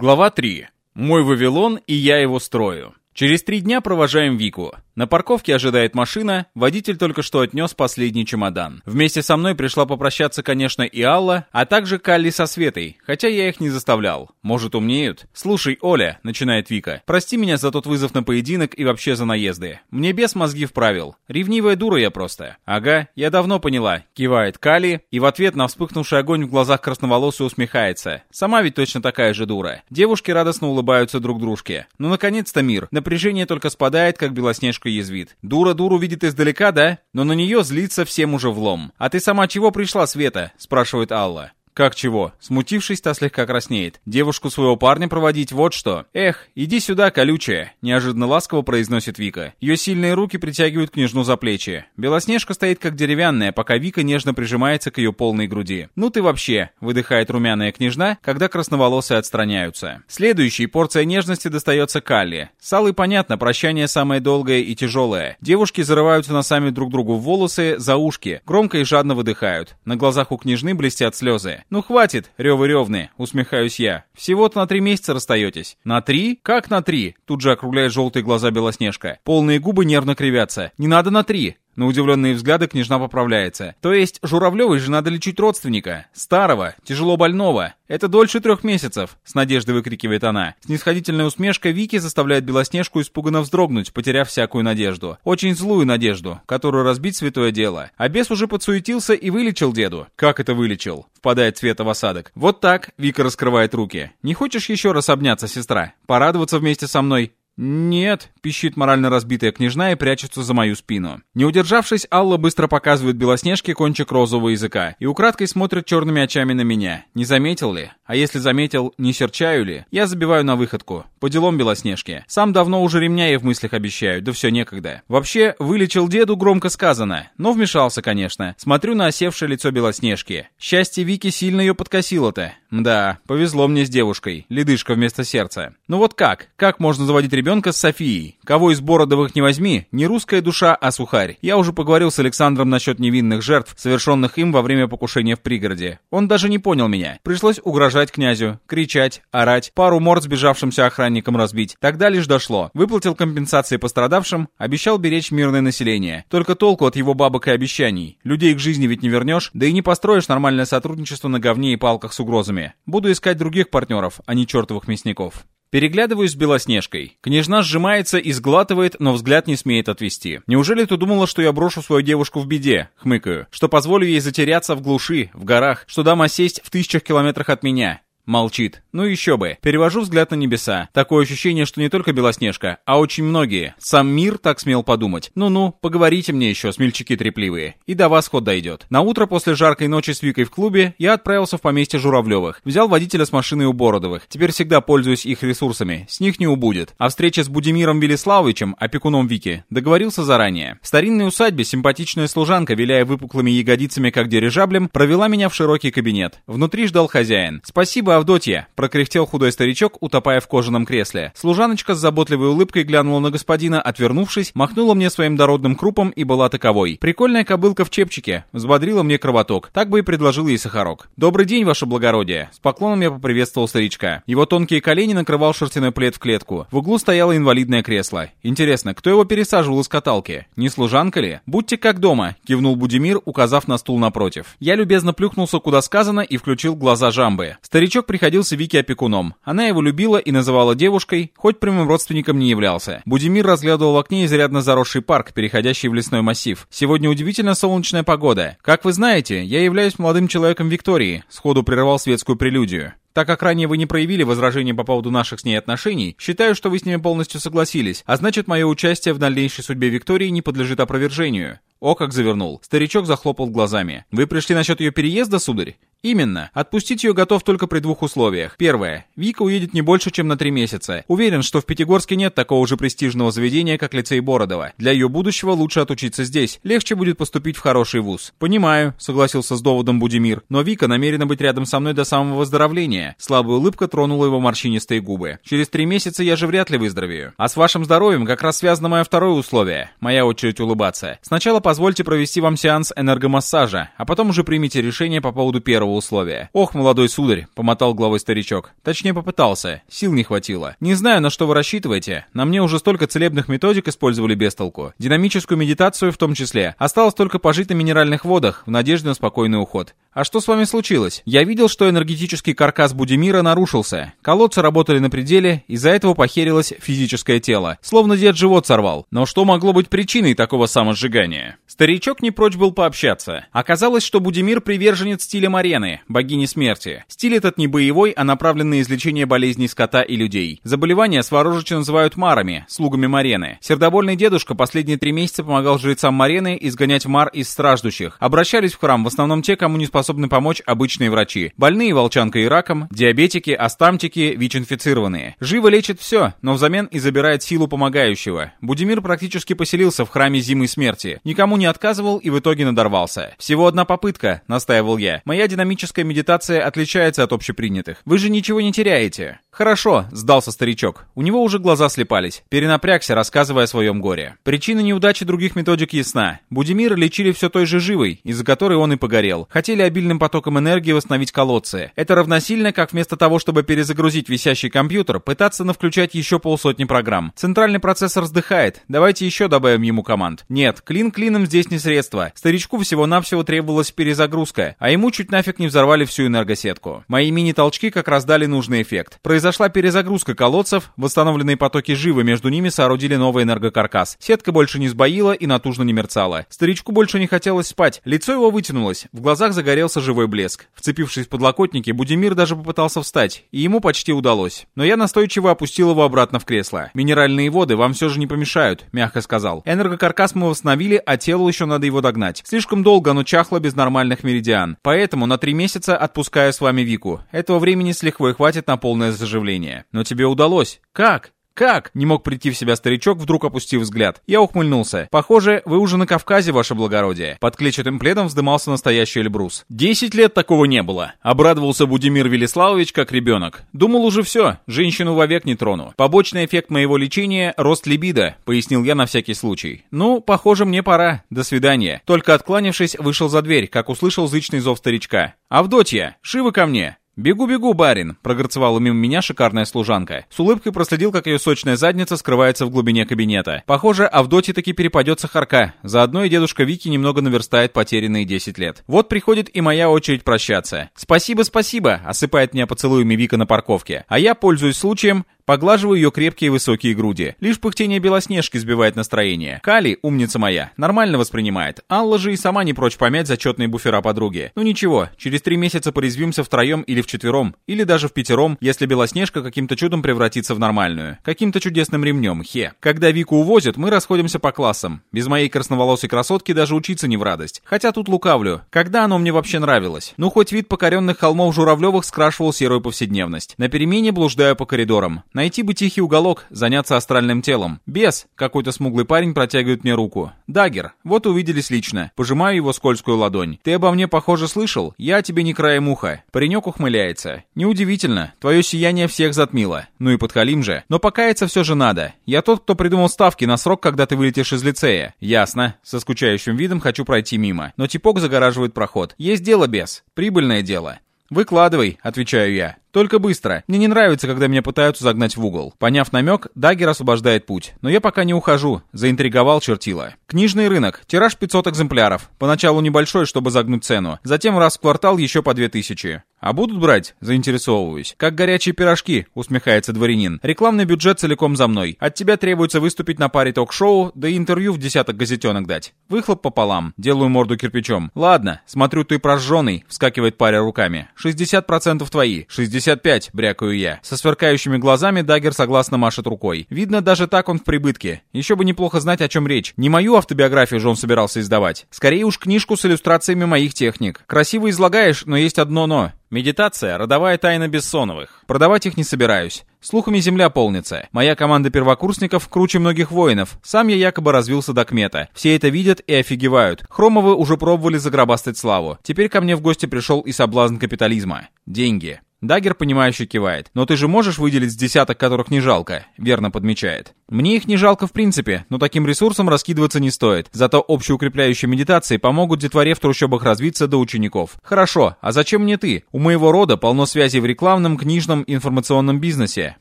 Глава 3. Мой Вавилон и я его строю. Через три дня провожаем Вику. На парковке ожидает машина, водитель только что отнес последний чемодан. Вместе со мной пришла попрощаться, конечно, и Алла, а также Калли со Светой, хотя я их не заставлял. Может, умнеют? «Слушай, Оля», — начинает Вика, — «прости меня за тот вызов на поединок и вообще за наезды. Мне без мозги вправил. Ревнивая дура я просто». «Ага, я давно поняла», — кивает Калли, и в ответ на вспыхнувший огонь в глазах красноволосой усмехается. Сама ведь точно такая же дура. Девушки радостно улыбаются друг дружке. Ну, наконец-то мир. Напряжение только спадает, как белоснежка язвит. «Дура дуру видит издалека, да? Но на нее злится всем уже влом. А ты сама чего пришла, Света?» – спрашивает Алла. «Как чего?» Смутившись, та слегка краснеет. «Девушку своего парня проводить вот что. Эх, иди сюда, колючая!» Неожиданно ласково произносит Вика. Ее сильные руки притягивают княжну за плечи. Белоснежка стоит как деревянная, пока Вика нежно прижимается к ее полной груди. «Ну ты вообще!» — выдыхает румяная княжна, когда красноволосые отстраняются. Следующей порция нежности достается Калли. С Аллой понятно, прощание самое долгое и тяжелое. Девушки зарываются носами друг другу в волосы, за ушки, громко и жадно выдыхают. На глазах у княжны блестят слезы. «Ну хватит, ревы-ревны», — усмехаюсь я. «Всего-то на три месяца расстаетесь». «На три? Как на три?» Тут же округляет желтые глаза Белоснежка. Полные губы нервно кривятся. «Не надо на три. На удивленные взгляды княжна поправляется. То есть Журавлевой же надо лечить родственника. Старого, тяжело больного. Это дольше трех месяцев, с надеждой выкрикивает она. Снисходительная усмешка Вики заставляет Белоснежку испуганно вздрогнуть, потеряв всякую надежду. Очень злую надежду, которую разбить святое дело. А бес уже подсуетился и вылечил деду. Как это вылечил? Впадает Света в осадок. Вот так, Вика раскрывает руки. Не хочешь еще раз обняться, сестра? Порадоваться вместе со мной? «Нет», — пищит морально разбитая княжна и прячется за мою спину. Не удержавшись, Алла быстро показывает Белоснежке кончик розового языка и украдкой смотрит черными очами на меня. Не заметил ли? А если заметил, не серчаю ли? Я забиваю на выходку. По делам Белоснежки. Сам давно уже ремня ей в мыслях обещаю, да все некогда. Вообще, вылечил деду громко сказано, но вмешался, конечно. Смотрю на осевшее лицо Белоснежки. Счастье Вики сильно ее подкосило-то. Да, повезло мне с девушкой. Ледышка вместо сердца. Ну вот как? Как можно заводить ребенка ребенка с Софией. Кого из Бородовых не возьми, не русская душа, а сухарь. Я уже поговорил с Александром насчет невинных жертв, совершенных им во время покушения в пригороде. Он даже не понял меня. Пришлось угрожать князю, кричать, орать, пару морд сбежавшимся охранникам разбить. Тогда лишь дошло. Выплатил компенсации пострадавшим, обещал беречь мирное население. Только толку от его бабок и обещаний. Людей к жизни ведь не вернешь, да и не построишь нормальное сотрудничество на говне и палках с угрозами. Буду искать других партнеров, а не чертовых мясников. Переглядываюсь с Белоснежкой. Княжна сжимается и сглатывает, но взгляд не смеет отвести. Неужели ты думала, что я брошу свою девушку в беде? Хмыкаю. Что позволю ей затеряться в глуши, в горах, что дам осесть в тысячах километрах от меня? Молчит. Ну еще бы. Перевожу взгляд на небеса. Такое ощущение, что не только Белоснежка, а очень многие. Сам мир так смел подумать. Ну-ну, поговорите мне еще, смельчаки трепливые. И до вас ход дойдет. На утро после жаркой ночи с Викой в клубе я отправился в поместье Журавлевых. Взял водителя с машиной у Бородовых. Теперь всегда пользуюсь их ресурсами. С них не убудет. А встреча с Будимиром Велиславовичем, опекуном Вики, договорился заранее. В старинной усадьбе симпатичная служанка, виляя выпуклыми ягодицами как дирижаблем, провела меня в широкий кабинет. Внутри ждал хозяин. Спасибо, Авдотья!» — прокряхтел худой старичок, утопая в кожаном кресле. Служаночка с заботливой улыбкой глянула на господина, отвернувшись, махнула мне своим дородным крупом и была таковой. Прикольная кобылка в чепчике. Взбодрила мне кровоток. Так бы и предложил ей сахарок. «Добрый день, ваше благородие!» С поклоном я поприветствовал старичка. Его тонкие колени накрывал шерстяной плед в клетку. В углу стояло инвалидное кресло. Интересно, кто его пересаживал из каталки? Не служанка ли? «Будьте как дома!» — кивнул Будимир, указав на стул напротив. Я любезно плюхнулся куда сказано и включил глаза жамбы. Старичок приходился Вике опекуном. Она его любила и называла девушкой, хоть прямым родственником не являлся. Будимир разглядывал в окне изрядно заросший парк, переходящий в лесной массив. Сегодня удивительно солнечная погода. Как вы знаете, я являюсь молодым человеком Виктории, сходу прервал светскую прелюдию. Так как ранее вы не проявили возражения по поводу наших с ней отношений, считаю, что вы с ними полностью согласились, а значит, мое участие в дальнейшей судьбе Виктории не подлежит опровержению. О, как завернул. Старичок захлопал глазами. Вы пришли насчет ее переезда, сударь? Именно. Отпустить ее готов только при двух условиях. Первое. Вика уедет не больше, чем на три месяца. Уверен, что в Пятигорске нет такого же престижного заведения, как лицей Бородова. Для ее будущего лучше отучиться здесь. Легче будет поступить в хороший вуз. Понимаю, согласился с доводом Будимир. Но Вика намерена быть рядом со мной до самого выздоровления. Слабая улыбка тронула его морщинистые губы. Через три месяца я же вряд ли выздоровею. А с вашим здоровьем как раз связано мое второе условие. Моя очередь улыбаться. Сначала позвольте провести вам сеанс энергомассажа, а потом уже примите решение по поводу первого условия. Ох, молодой сударь, помотал головой старичок. Точнее попытался. Сил не хватило. Не знаю, на что вы рассчитываете. На мне уже столько целебных методик использовали без толку. Динамическую медитацию в том числе. Осталось только пожить на минеральных водах в надежде на спокойный уход. А что с вами случилось? Я видел, что энергетический каркас Будимира нарушился. Колодцы работали на пределе, из-за этого похерилось физическое тело. Словно дед живот сорвал. Но что могло быть причиной такого самосжигания? Старичок не прочь был пообщаться. Оказалось, что Будимир приверженец стиля Марены, богини смерти. Стиль этот не боевой, а направлен на излечение болезней скота и людей. Заболевания Сварожичи называют марами, слугами Марены. Сердобольный дедушка последние три месяца помогал жрецам Марены изгонять мар из страждущих. Обращались в храм в основном те, кому не способны помочь обычные врачи. Больные волчанкой и раком, диабетики, астамтики, ВИЧ-инфицированные. Живо лечит все, но взамен и забирает силу помогающего. Будимир практически поселился в храме Зимы Смерти. Никому не отказывал и в итоге надорвался. Всего одна попытка, настаивал я. Моя динамическая медитация отличается от общепринятых. Вы же ничего не теряете. Хорошо, сдался старичок. У него уже глаза слепались. Перенапрягся, рассказывая о своем горе. Причина неудачи других методик ясна. Будимира лечили все той же живой, из-за которой он и погорел. Хотели обильным потоком энергии восстановить колодцы. Это равносильно, как вместо того, чтобы перезагрузить висящий компьютер, пытаться навключать еще полсотни программ. Центральный процессор вздыхает. Давайте еще добавим ему команд. Нет, клин клином здесь не средство. Старичку всего-навсего требовалась перезагрузка, а ему чуть нафиг не взорвали всю энергосетку. Мои мини-толчки как раз дали нужный эффект. Произошла перезагрузка колодцев, восстановленные потоки живы между ними соорудили новый энергокаркас. Сетка больше не сбоила и натужно не мерцала. Старичку больше не хотелось спать. Лицо его вытянулось, в глазах загорелся живой блеск. Вцепившись в подлокотники, Будимир даже попытался встать, и ему почти удалось. Но я настойчиво опустил его обратно в кресло. «Минеральные воды вам все же не помешают», — мягко сказал. «Энергокаркас мы восстановили, а телу еще надо его догнать. Слишком долго оно чахло без нормальных меридиан. Поэтому на три месяца отпускаю с вами Вику. Этого времени с лихвой хватит на полное заживление. Но тебе удалось. Как? «Как?» — не мог прийти в себя старичок, вдруг опустив взгляд. Я ухмыльнулся. «Похоже, вы уже на Кавказе, ваше благородие». Под клетчатым пледом вздымался настоящий Эльбрус. «Десять лет такого не было». Обрадовался Будимир Велиславович как ребенок. «Думал уже все, женщину вовек не трону. Побочный эффект моего лечения — рост либидо», — пояснил я на всякий случай. «Ну, похоже, мне пора. До свидания». Только откланившись, вышел за дверь, как услышал зычный зов старичка. «Авдотья, живо ко мне!» «Бегу-бегу, барин!» — прогорцевала мимо меня шикарная служанка. С улыбкой проследил, как ее сочная задница скрывается в глубине кабинета. Похоже, Авдотье таки перепадет сахарка. Заодно и дедушка Вики немного наверстает потерянные 10 лет. Вот приходит и моя очередь прощаться. «Спасибо, спасибо!» — осыпает меня поцелуями Вика на парковке. А я, пользуясь случаем, Поглаживаю ее крепкие высокие груди. Лишь пыхтение Белоснежки сбивает настроение. Кали, умница моя, нормально воспринимает. Алла же и сама не прочь помять зачетные буфера подруги. Ну ничего, через три месяца порезвимся втроем или вчетвером, или даже в пятером, если Белоснежка каким-то чудом превратится в нормальную. Каким-то чудесным ремнем, хе. Когда Вику увозят, мы расходимся по классам. Без моей красноволосой красотки даже учиться не в радость. Хотя тут лукавлю. Когда оно мне вообще нравилось? Ну хоть вид покоренных холмов Журавлевых скрашивал серую повседневность. На перемене блуждаю по коридорам. Найти бы тихий уголок, заняться астральным телом. Без, какой-то смуглый парень протягивает мне руку. Дагер, вот увиделись лично. Пожимаю его скользкую ладонь. Ты обо мне, похоже, слышал? Я о тебе ни краем уха. Паренек ухмыляется. Неудивительно, твое сияние всех затмило. Ну и подхалим же. Но покаяться все же надо. Я тот, кто придумал ставки на срок, когда ты вылетишь из лицея. Ясно. Со скучающим видом хочу пройти мимо. Но типок загораживает проход. Есть дело без. Прибыльное дело. «Выкладывай», — отвечаю я. Только быстро. Мне не нравится, когда меня пытаются загнать в угол. Поняв намек, Дагер освобождает путь. Но я пока не ухожу. Заинтриговал чертила. Книжный рынок. Тираж 500 экземпляров. Поначалу небольшой, чтобы загнуть цену. Затем раз в квартал еще по 2000. А будут брать? Заинтересовываюсь. Как горячие пирожки, усмехается дворянин. Рекламный бюджет целиком за мной. От тебя требуется выступить на паре ток-шоу, да и интервью в десяток газетенок дать. Выхлоп пополам. Делаю морду кирпичом. Ладно, смотрю, ты прожженный, вскакивает паря руками. 60% твои. 60 «65», — брякаю я. Со сверкающими глазами Даггер согласно машет рукой. Видно, даже так он в прибытке. Еще бы неплохо знать, о чем речь. Не мою автобиографию же он собирался издавать. Скорее уж книжку с иллюстрациями моих техник. Красиво излагаешь, но есть одно «но». Медитация — родовая тайна Бессоновых. Продавать их не собираюсь. Слухами земля полнится. Моя команда первокурсников круче многих воинов. Сам я якобы развился до кмета. Все это видят и офигевают. Хромовы уже пробовали загробастать славу. Теперь ко мне в гости пришел и соблазн капитализма. Деньги. Дагер, понимающе кивает. «Но ты же можешь выделить с десяток, которых не жалко?» Верно подмечает. «Мне их не жалко в принципе, но таким ресурсом раскидываться не стоит. Зато общеукрепляющие медитации помогут детворе в трущобах развиться до учеников. Хорошо, а зачем мне ты? У моего рода полно связей в рекламном, книжном, информационном бизнесе»,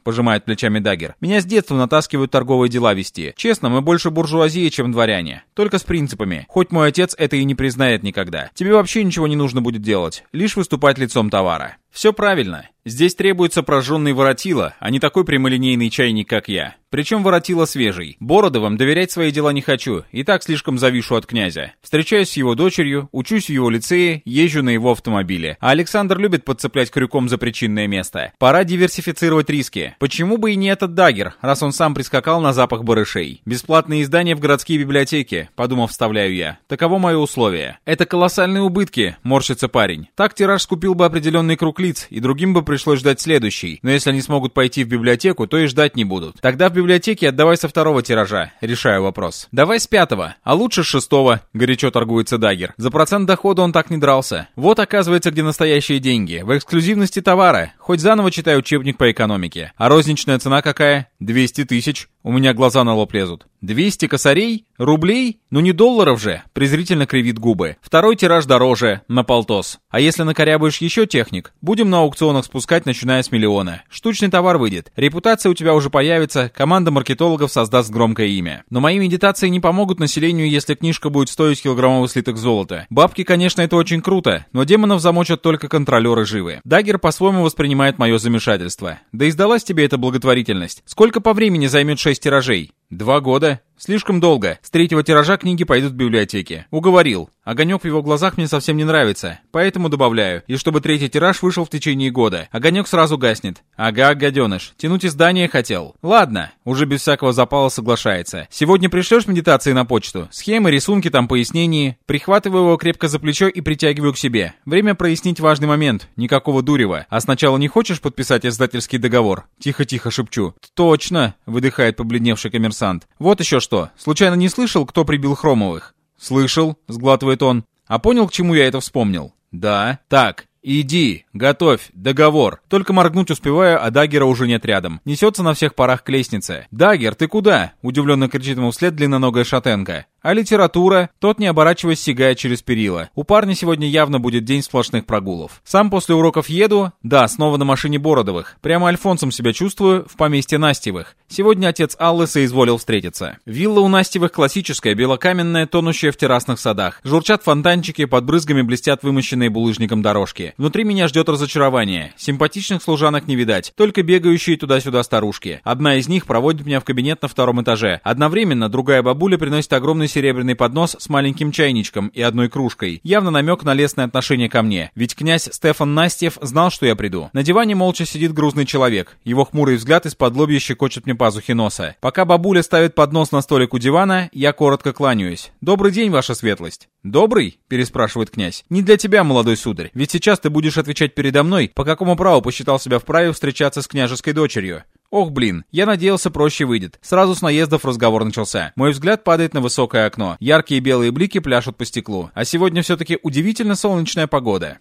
пожимает плечами Дагер. «Меня с детства натаскивают торговые дела вести. Честно, мы больше буржуазии, чем дворяне. Только с принципами. Хоть мой отец это и не признает никогда. Тебе вообще ничего не нужно будет делать. Лишь выступать лицом товара. Все правильно. Здесь требуется прожженный воротила, а не такой прямолинейный чайник, как я. Причем воротила свежий. Бородовым доверять свои дела не хочу, и так слишком завишу от князя. Встречаюсь с его дочерью, учусь в его лицее, езжу на его автомобиле. А Александр любит подцеплять крюком за причинное место. Пора диверсифицировать риски. Почему бы и не этот дагер, раз он сам прискакал на запах барышей? Бесплатные издания в городские библиотеки, подумав, вставляю я. Таково мое условие. Это колоссальные убытки, морщится парень. Так тираж скупил бы определенный круг лиц, и другим бы пришлось ждать следующий. Но если они смогут пойти в библиотеку, то и ждать не будут. Тогда в библиотеке отдавай со второго тиража. Решаю вопрос. Давай с пятого, а лучше с шестого, горячо торгуется Дагер. За процент дохода он так не дрался. Вот оказывается, где настоящие деньги. В эксклюзивности товара. Хоть заново читаю учебник по экономике. А розничная цена какая? 200 тысяч. У меня глаза на лоб лезут. 200 косарей? Рублей? Ну не долларов же, презрительно кривит губы. Второй тираж дороже, на полтос. А если накорябаешь еще техник, будем на аукционах спускать, начиная с миллиона. Штучный товар выйдет. Репутация у тебя уже появится, команда маркетологов создаст громкое имя. Но мои медитации не помогут населению, если книжка будет стоить килограммовый слиток золота. Бабки, конечно, это очень круто, но демонов замочат только контролеры живы. Дагер по-своему воспринимает мое замешательство. Да и сдалась тебе эта благотворительность. Сколько по времени займет 6 тиражей? Два года. Слишком долго. С третьего тиража книги пойдут в библиотеке. Уговорил. Огонек в его глазах мне совсем не нравится, поэтому добавляю. И чтобы третий тираж вышел в течение года. Огонек сразу гаснет. Ага, гаденыш. Тянуть издание хотел. Ладно. Уже без всякого запала соглашается. Сегодня пришлешь медитации на почту? Схемы, рисунки, там пояснения. Прихватываю его крепко за плечо и притягиваю к себе. Время прояснить важный момент. Никакого дурева. А сначала не хочешь подписать издательский договор? Тихо-тихо шепчу. Точно, выдыхает побледневший коммерсант. Вот еще что. Случайно не слышал, кто прибил Хромовых? «Слышал», — сглатывает он. «А понял, к чему я это вспомнил?» «Да». «Так, «Иди, готовь, договор». Только моргнуть успеваю, а Даггера уже нет рядом. Несется на всех парах к лестнице. «Даггер, ты куда?» — удивленно кричит ему вслед длинноногая шатенка. А литература? Тот, не оборачиваясь, сигает через перила. У парня сегодня явно будет день сплошных прогулов. Сам после уроков еду? Да, снова на машине Бородовых. Прямо Альфонсом себя чувствую в поместье Настевых. Сегодня отец Аллы соизволил встретиться. Вилла у Настевых классическая, белокаменная, тонущая в террасных садах. Журчат фонтанчики, под брызгами блестят вымощенные булыжником дорожки. Внутри меня ждет разочарование. Симпатичных служанок не видать, только бегающие туда-сюда старушки. Одна из них проводит меня в кабинет на втором этаже. Одновременно другая бабуля приносит огромный серебряный поднос с маленьким чайничком и одной кружкой. Явно намек на лестное отношение ко мне. Ведь князь Стефан Настев знал, что я приду. На диване молча сидит грузный человек. Его хмурый взгляд из-под лобья щекочет мне пазухи носа. Пока бабуля ставит поднос на столик у дивана, я коротко кланяюсь. «Добрый день, ваша светлость». «Добрый?» — переспрашивает князь. «Не для тебя, молодой сударь. Ведь сейчас ты будешь отвечать передо мной, по какому праву посчитал себя вправе встречаться с княжеской дочерью. Ох, блин, я надеялся, проще выйдет. Сразу с наездов разговор начался. Мой взгляд падает на высокое окно. Яркие белые блики пляшут по стеклу. А сегодня все-таки удивительно солнечная погода.